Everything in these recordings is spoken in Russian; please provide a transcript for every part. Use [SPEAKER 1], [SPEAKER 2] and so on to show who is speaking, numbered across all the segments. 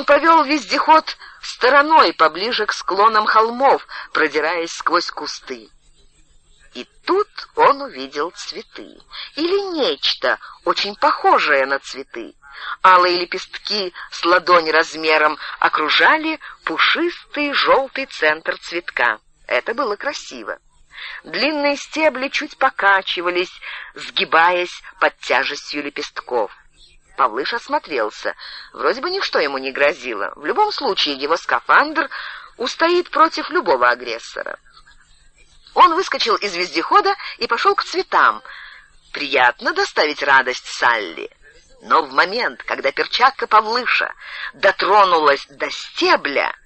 [SPEAKER 1] Он повел вездеход стороной поближе к склонам холмов, продираясь сквозь кусты. И тут он увидел цветы. Или нечто, очень похожее на цветы. Алые лепестки с ладонь размером окружали пушистый желтый центр цветка. Это было красиво. Длинные стебли чуть покачивались, сгибаясь под тяжестью лепестков. Павлыш осмотрелся. Вроде бы ничто ему не грозило. В любом случае его скафандр устоит против любого агрессора. Он выскочил из вездехода и пошел к цветам. Приятно доставить радость Салли. Но в момент, когда перчатка Павлыша дотронулась до стебля,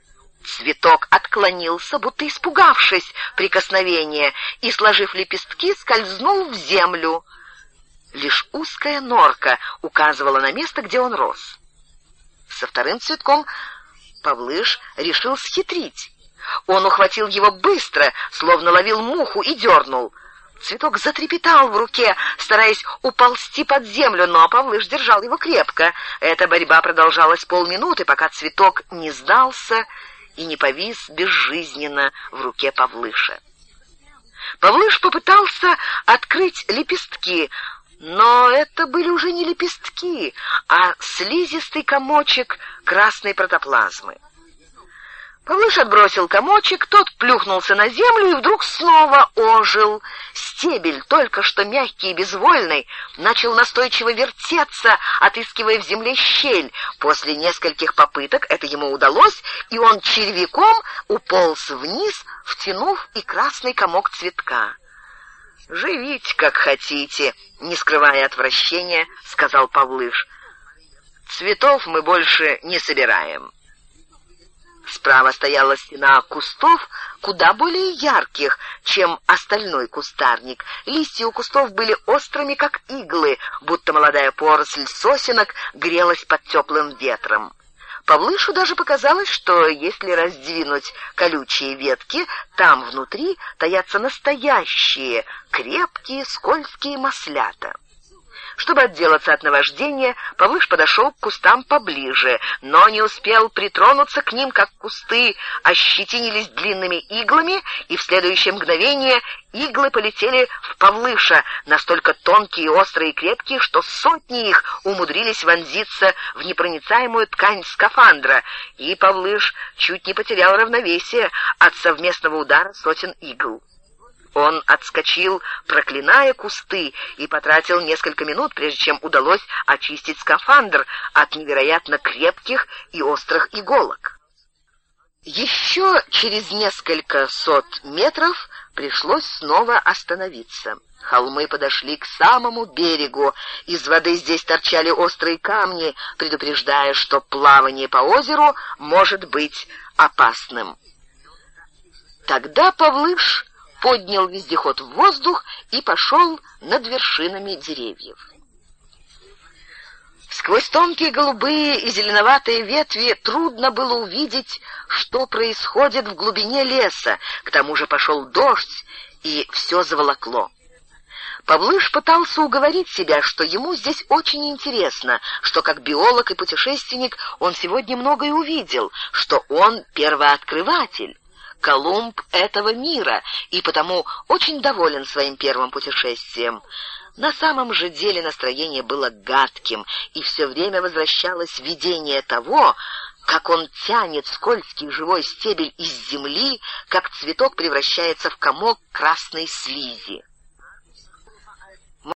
[SPEAKER 1] цветок отклонился, будто испугавшись прикосновения, и, сложив лепестки, скользнул в землю. Лишь узкая норка указывала на место, где он рос. Со вторым цветком Павлыш решил схитрить. Он ухватил его быстро, словно ловил муху, и дернул. Цветок затрепетал в руке, стараясь уползти под землю, но Павлыш держал его крепко. Эта борьба продолжалась полминуты, пока цветок не сдался и не повис безжизненно в руке Павлыша. Павлыш попытался открыть лепестки, но это были уже не лепестки, а слизистый комочек красной протоплазмы. Павлыш отбросил комочек, тот плюхнулся на землю и вдруг снова ожил. Стебель, только что мягкий и безвольный, начал настойчиво вертеться, отыскивая в земле щель. После нескольких попыток это ему удалось, и он червяком уполз вниз, втянув и красный комок цветка. «Живите, как хотите», — не скрывая отвращения, сказал Павлыш. «Цветов мы больше не собираем». Справа стояла стена кустов, куда более ярких, чем остальной кустарник. Листья у кустов были острыми, как иглы, будто молодая поросль сосенок грелась под теплым ветром. Павлышу даже показалось, что если раздвинуть колючие ветки, там внутри таятся настоящие, крепкие, скользкие маслята. Чтобы отделаться от наваждения, Павлыш подошел к кустам поближе, но не успел притронуться к ним, как кусты ощетинились длинными иглами, и в следующее мгновение иглы полетели в Павлыша, настолько тонкие, острые и крепкие, что сотни их умудрились вонзиться в непроницаемую ткань скафандра, и Павлыш чуть не потерял равновесие от совместного удара сотен игл. Он отскочил, проклиная кусты, и потратил несколько минут, прежде чем удалось очистить скафандр от невероятно крепких и острых иголок. Еще через несколько сот метров пришлось снова остановиться. Холмы подошли к самому берегу. Из воды здесь торчали острые камни, предупреждая, что плавание по озеру может быть опасным. Тогда Павлыш поднял вездеход в воздух и пошел над вершинами деревьев. Сквозь тонкие голубые и зеленоватые ветви трудно было увидеть, что происходит в глубине леса. К тому же пошел дождь, и все заволокло. Павлыш пытался уговорить себя, что ему здесь очень интересно, что как биолог и путешественник он сегодня многое увидел, что он первооткрыватель. Колумб этого мира и потому очень доволен своим первым путешествием. На самом же деле настроение было гадким, и все время возвращалось видение того, как он тянет скользкий живой стебель из земли, как цветок превращается в комок красной слизи.